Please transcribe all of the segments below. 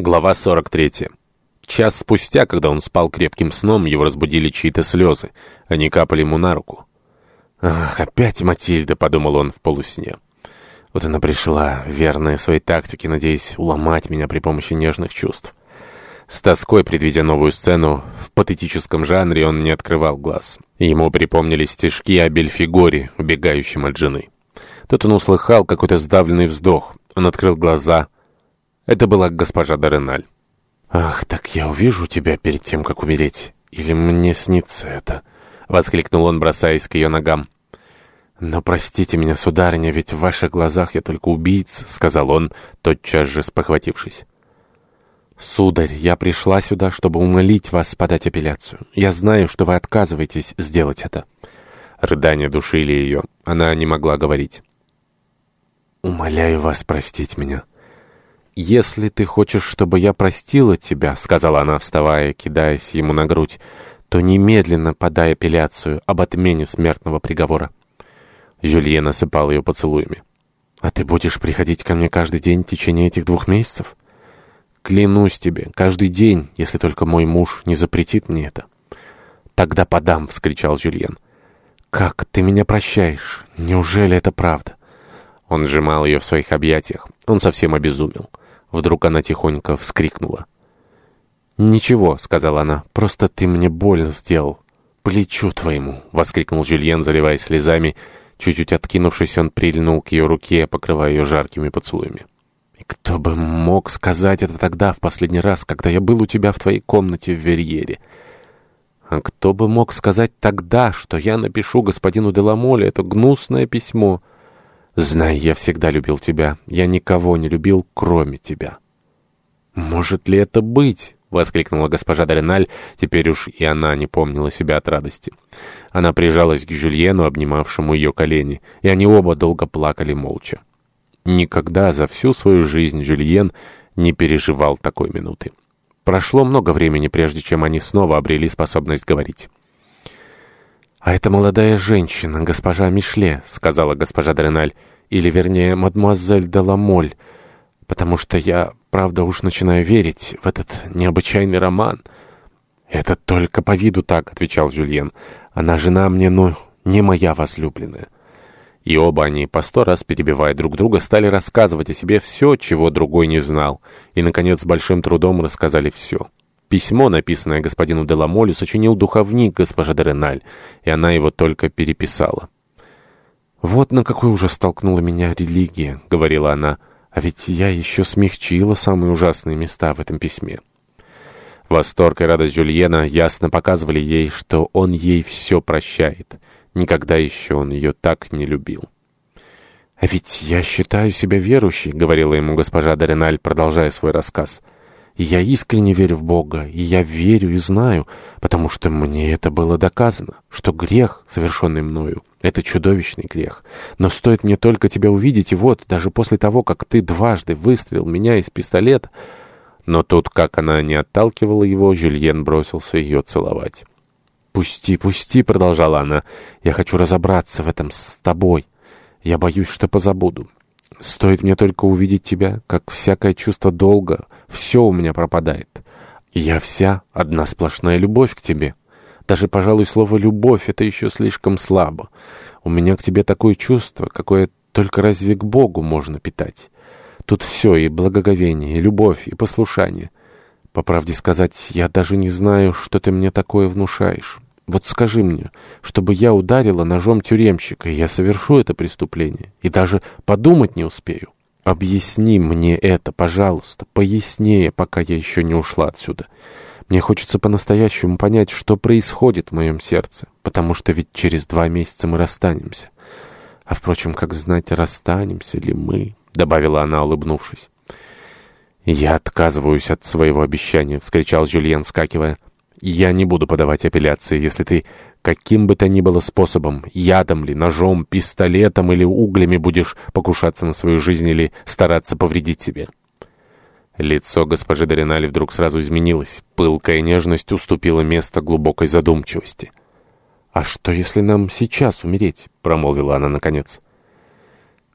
Глава 43. Час спустя, когда он спал крепким сном, его разбудили чьи-то слезы. Они капали ему на руку. «Ах, опять Матильда», — подумал он в полусне. Вот она пришла, верная своей тактике, надеясь уломать меня при помощи нежных чувств. С тоской, предвидя новую сцену, в патетическом жанре он не открывал глаз. Ему припомнились стишки о Бельфигоре, убегающем от жены. Тут он услыхал какой-то сдавленный вздох. Он открыл глаза — это была госпожа Дореналь. «Ах, так я увижу тебя перед тем, как умереть. Или мне снится это?» — воскликнул он, бросаясь к ее ногам. «Но простите меня, сударыня, ведь в ваших глазах я только убийц», — сказал он, тотчас же спохватившись. «Сударь, я пришла сюда, чтобы умолить вас подать апелляцию. Я знаю, что вы отказываетесь сделать это». Рыдания душили ее. Она не могла говорить. «Умоляю вас простить меня». «Если ты хочешь, чтобы я простила тебя», — сказала она, вставая, кидаясь ему на грудь, «то немедленно подай апелляцию об отмене смертного приговора». Жюльен осыпал ее поцелуями. «А ты будешь приходить ко мне каждый день в течение этих двух месяцев?» «Клянусь тебе, каждый день, если только мой муж не запретит мне это». «Тогда подам!» — вскричал Жюльен. «Как ты меня прощаешь? Неужели это правда?» Он сжимал ее в своих объятиях. Он совсем обезумел. Вдруг она тихонько вскрикнула. «Ничего», — сказала она, — «просто ты мне больно сделал». «Плечу твоему!» — воскликнул Жюльен, заливаясь слезами. Чуть-чуть откинувшись, он прильнул к ее руке, покрывая ее жаркими поцелуями. «И кто бы мог сказать это тогда, в последний раз, когда я был у тебя в твоей комнате в Верьере?» «А кто бы мог сказать тогда, что я напишу господину Деламоле это гнусное письмо?» Знай, я всегда любил тебя. Я никого не любил, кроме тебя». «Может ли это быть?» — воскликнула госпожа Дориналь. Теперь уж и она не помнила себя от радости. Она прижалась к Жюльену, обнимавшему ее колени, и они оба долго плакали молча. Никогда за всю свою жизнь Жюльен не переживал такой минуты. Прошло много времени, прежде чем они снова обрели способность говорить. «А это молодая женщина, госпожа Мишле», — сказала госпожа Дреналь, или, вернее, мадемуазель де Ламоль, потому что я, правда, уж начинаю верить в этот необычайный роман». «Это только по виду так», — отвечал Жюльен. «Она жена мне, но не моя возлюбленная». И оба они, по сто раз перебивая друг друга, стали рассказывать о себе все, чего другой не знал, и, наконец, с большим трудом рассказали все. Письмо, написанное господину Деламолю, сочинил духовник госпожа Дереналь, и она его только переписала. «Вот на какой ужас столкнула меня религия», — говорила она, «а ведь я еще смягчила самые ужасные места в этом письме». Восторг и радость Жюльена ясно показывали ей, что он ей все прощает. Никогда еще он ее так не любил. «А ведь я считаю себя верующей», — говорила ему госпожа Дореналь, продолжая свой рассказ. — я искренне верю в Бога, и я верю и знаю, потому что мне это было доказано, что грех, совершенный мною, это чудовищный грех. Но стоит мне только тебя увидеть, и вот, даже после того, как ты дважды выстрелил меня из пистолета... Но тут, как она не отталкивала его, Жюльен бросился ее целовать. «Пусти, пусти», — продолжала она, — «я хочу разобраться в этом с тобой. Я боюсь, что позабуду. Стоит мне только увидеть тебя, как всякое чувство долга, все у меня пропадает. я вся одна сплошная любовь к тебе. Даже, пожалуй, слово «любовь» — это еще слишком слабо. У меня к тебе такое чувство, какое только разве к Богу можно питать. Тут все, и благоговение, и любовь, и послушание. По правде сказать, я даже не знаю, что ты мне такое внушаешь». Вот скажи мне, чтобы я ударила ножом тюремщика, я совершу это преступление, и даже подумать не успею. Объясни мне это, пожалуйста, пояснее, пока я еще не ушла отсюда. Мне хочется по-настоящему понять, что происходит в моем сердце, потому что ведь через два месяца мы расстанемся. А, впрочем, как знать, расстанемся ли мы, — добавила она, улыбнувшись. «Я отказываюсь от своего обещания», — вскричал Жюльен, вскакивая. Я не буду подавать апелляции, если ты каким бы то ни было способом, ядом ли, ножом, пистолетом или углями будешь покушаться на свою жизнь или стараться повредить себе». Лицо госпожи Доринали вдруг сразу изменилось. Пылкая нежность уступила место глубокой задумчивости. «А что, если нам сейчас умереть?» — промолвила она наконец.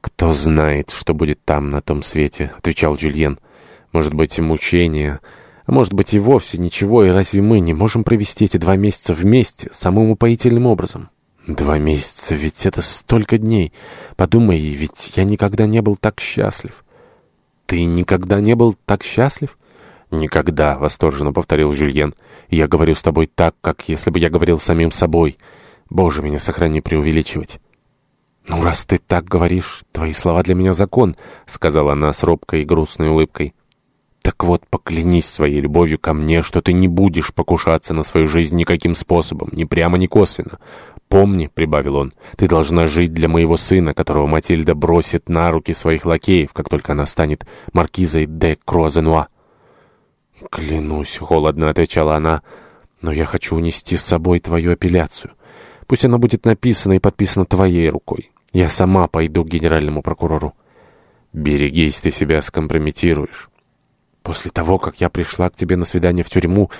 «Кто знает, что будет там, на том свете», — отвечал Джульен. Может быть, мучения, а может быть и вовсе ничего, и разве мы не можем провести эти два месяца вместе, самым упоительным образом? Два месяца, ведь это столько дней. Подумай, ведь я никогда не был так счастлив. Ты никогда не был так счастлив? «Никогда», — восторженно повторил Жюльен. «Я говорю с тобой так, как если бы я говорил самим собой. Боже, меня сохрани преувеличивать». «Ну, раз ты так говоришь, твои слова для меня закон», — сказала она с робкой и грустной улыбкой. «Так вот, поклянись своей любовью ко мне, что ты не будешь покушаться на свою жизнь никаким способом, ни прямо, ни косвенно. Помни», — прибавил он, — «ты должна жить для моего сына, которого Матильда бросит на руки своих лакеев, как только она станет маркизой де Круазенуа». «Клянусь», — холодно отвечала она, — «но я хочу унести с собой твою апелляцию. Пусть она будет написана и подписана твоей рукой. Я сама пойду к генеральному прокурору». «Берегись, ты себя скомпрометируешь». «После того, как я пришла к тебе на свидание в тюрьму,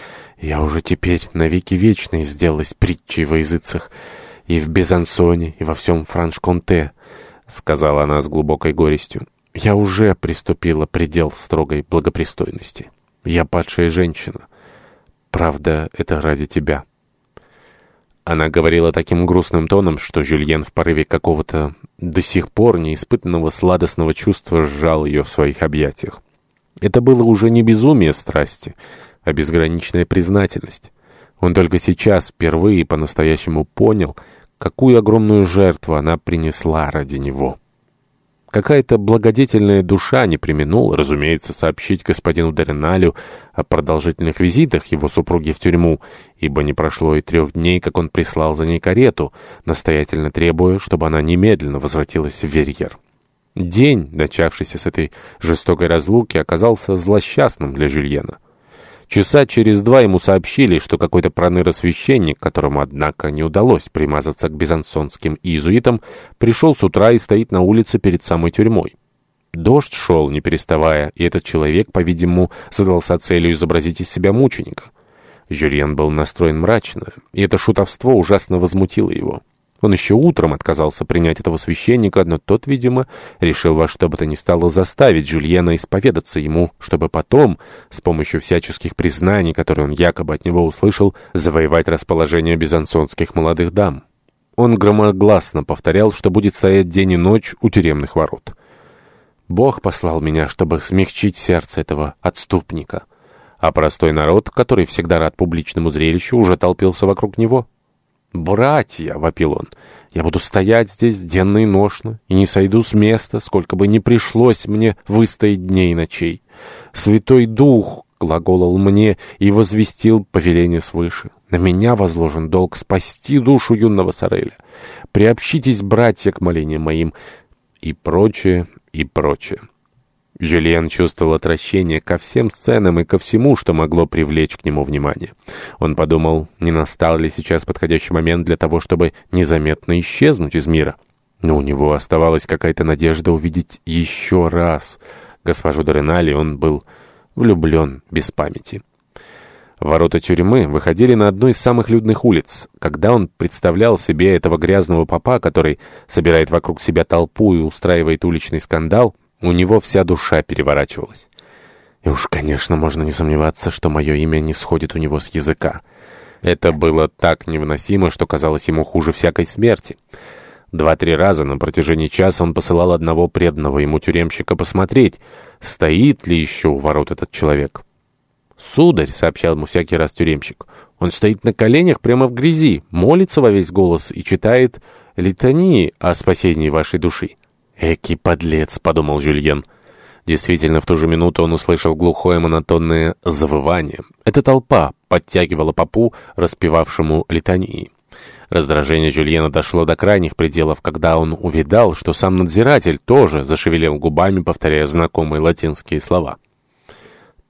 я уже теперь навеки вечной сделалась притчей во языцах и в Безансоне, и во всем Франш-Конте», — сказала она с глубокой горестью. «Я уже приступила предел строгой благопристойности». Я падшая женщина. Правда, это ради тебя». Она говорила таким грустным тоном, что Жюльен в порыве какого-то до сих пор неиспытанного сладостного чувства сжал ее в своих объятиях. Это было уже не безумие страсти, а безграничная признательность. Он только сейчас впервые по-настоящему понял, какую огромную жертву она принесла ради него. Какая-то благодетельная душа не применула, разумеется, сообщить господину Дореналю о продолжительных визитах его супруги в тюрьму, ибо не прошло и трех дней, как он прислал за ней карету, настоятельно требуя, чтобы она немедленно возвратилась в Верьер. День, начавшийся с этой жестокой разлуки, оказался злосчастным для Жюльена. Часа через два ему сообщили, что какой-то проныра-священник, которому, однако, не удалось примазаться к безансонским иезуитам, пришел с утра и стоит на улице перед самой тюрьмой. Дождь шел, не переставая, и этот человек, по-видимому, задался целью изобразить из себя мученика. Жюльен был настроен мрачно, и это шутовство ужасно возмутило его. Он еще утром отказался принять этого священника, но тот, видимо, решил во что бы то ни стало заставить Жюльена исповедаться ему, чтобы потом, с помощью всяческих признаний, которые он якобы от него услышал, завоевать расположение бизансонских молодых дам. Он громогласно повторял, что будет стоять день и ночь у тюремных ворот. «Бог послал меня, чтобы смягчить сердце этого отступника». А простой народ, который всегда рад публичному зрелищу, уже толпился вокруг него. «Братья!» — вопил он. «Я буду стоять здесь денно и ношно, и не сойду с места, сколько бы ни пришлось мне выстоять дней и ночей. Святой Дух глаголал мне и возвестил повеление свыше. На меня возложен долг спасти душу юного Сореля. Приобщитесь, братья, к молениям моим» и прочее, и прочее. Жюльен чувствовал отвращение ко всем сценам и ко всему, что могло привлечь к нему внимание. Он подумал, не настал ли сейчас подходящий момент для того, чтобы незаметно исчезнуть из мира. Но у него оставалась какая-то надежда увидеть еще раз. Госпожу Доренали он был влюблен без памяти. Ворота тюрьмы выходили на одну из самых людных улиц. Когда он представлял себе этого грязного папа, который собирает вокруг себя толпу и устраивает уличный скандал, у него вся душа переворачивалась. И уж, конечно, можно не сомневаться, что мое имя не сходит у него с языка. Это было так невыносимо, что казалось ему хуже всякой смерти. Два-три раза на протяжении часа он посылал одного преданного ему тюремщика посмотреть, стоит ли еще у ворот этот человек. «Сударь», — сообщал ему всякий раз тюремщик, — «он стоит на коленях прямо в грязи, молится во весь голос и читает литании о спасении вашей души». «Эки подлец», — подумал Жюльен. Действительно, в ту же минуту он услышал глухое монотонное завывание. Эта толпа подтягивала попу, распевавшему литании. Раздражение Жюльена дошло до крайних пределов, когда он увидал, что сам надзиратель тоже зашевелил губами, повторяя знакомые латинские слова.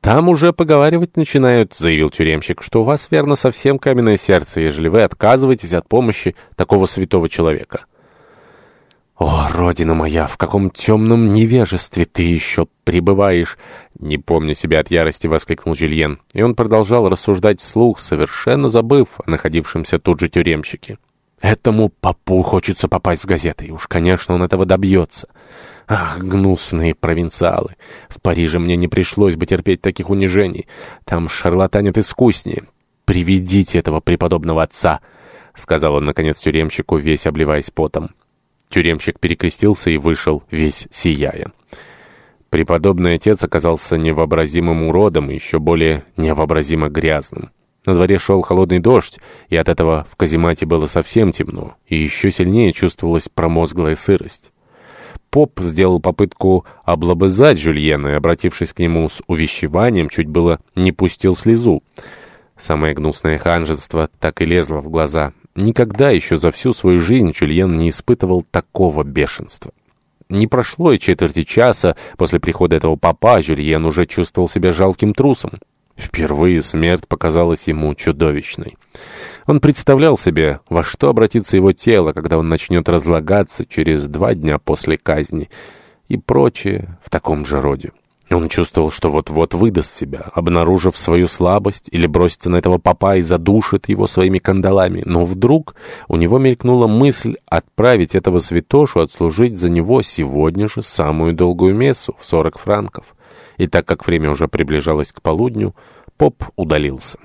«Там уже поговаривать начинают», — заявил тюремщик, «что у вас, верно, совсем каменное сердце, ежели вы отказываетесь от помощи такого святого человека». «О, родина моя, в каком темном невежестве ты еще пребываешь!» Не помня себя от ярости, воскликнул Жюльен. И он продолжал рассуждать вслух, совершенно забыв о находившемся тут же тюремщике. «Этому попу хочется попасть в газеты, и уж, конечно, он этого добьется. Ах, гнусные провинциалы! В Париже мне не пришлось бы терпеть таких унижений. Там шарлатанят искуснее. Приведите этого преподобного отца!» — сказал он, наконец, тюремщику, весь обливаясь потом. Тюремщик перекрестился и вышел, весь сияя. Преподобный отец оказался невообразимым уродом и еще более невообразимо грязным. На дворе шел холодный дождь, и от этого в каземате было совсем темно, и еще сильнее чувствовалась промозглая сырость. Поп сделал попытку облобызать Жюльена и, обратившись к нему с увещеванием, чуть было не пустил слезу. Самое гнусное ханжество так и лезло в глаза. Никогда еще за всю свою жизнь Жюльен не испытывал такого бешенства. Не прошло и четверти часа после прихода этого папа, Жюльен уже чувствовал себя жалким трусом. Впервые смерть показалась ему чудовищной. Он представлял себе, во что обратится его тело, когда он начнет разлагаться через два дня после казни, и прочее в таком же роде. Он чувствовал, что вот-вот выдаст себя, обнаружив свою слабость, или бросится на этого папа и задушит его своими кандалами. Но вдруг у него мелькнула мысль отправить этого святошу отслужить за него сегодня же самую долгую мессу в 40 франков. И так как время уже приближалось к полудню, поп удалился.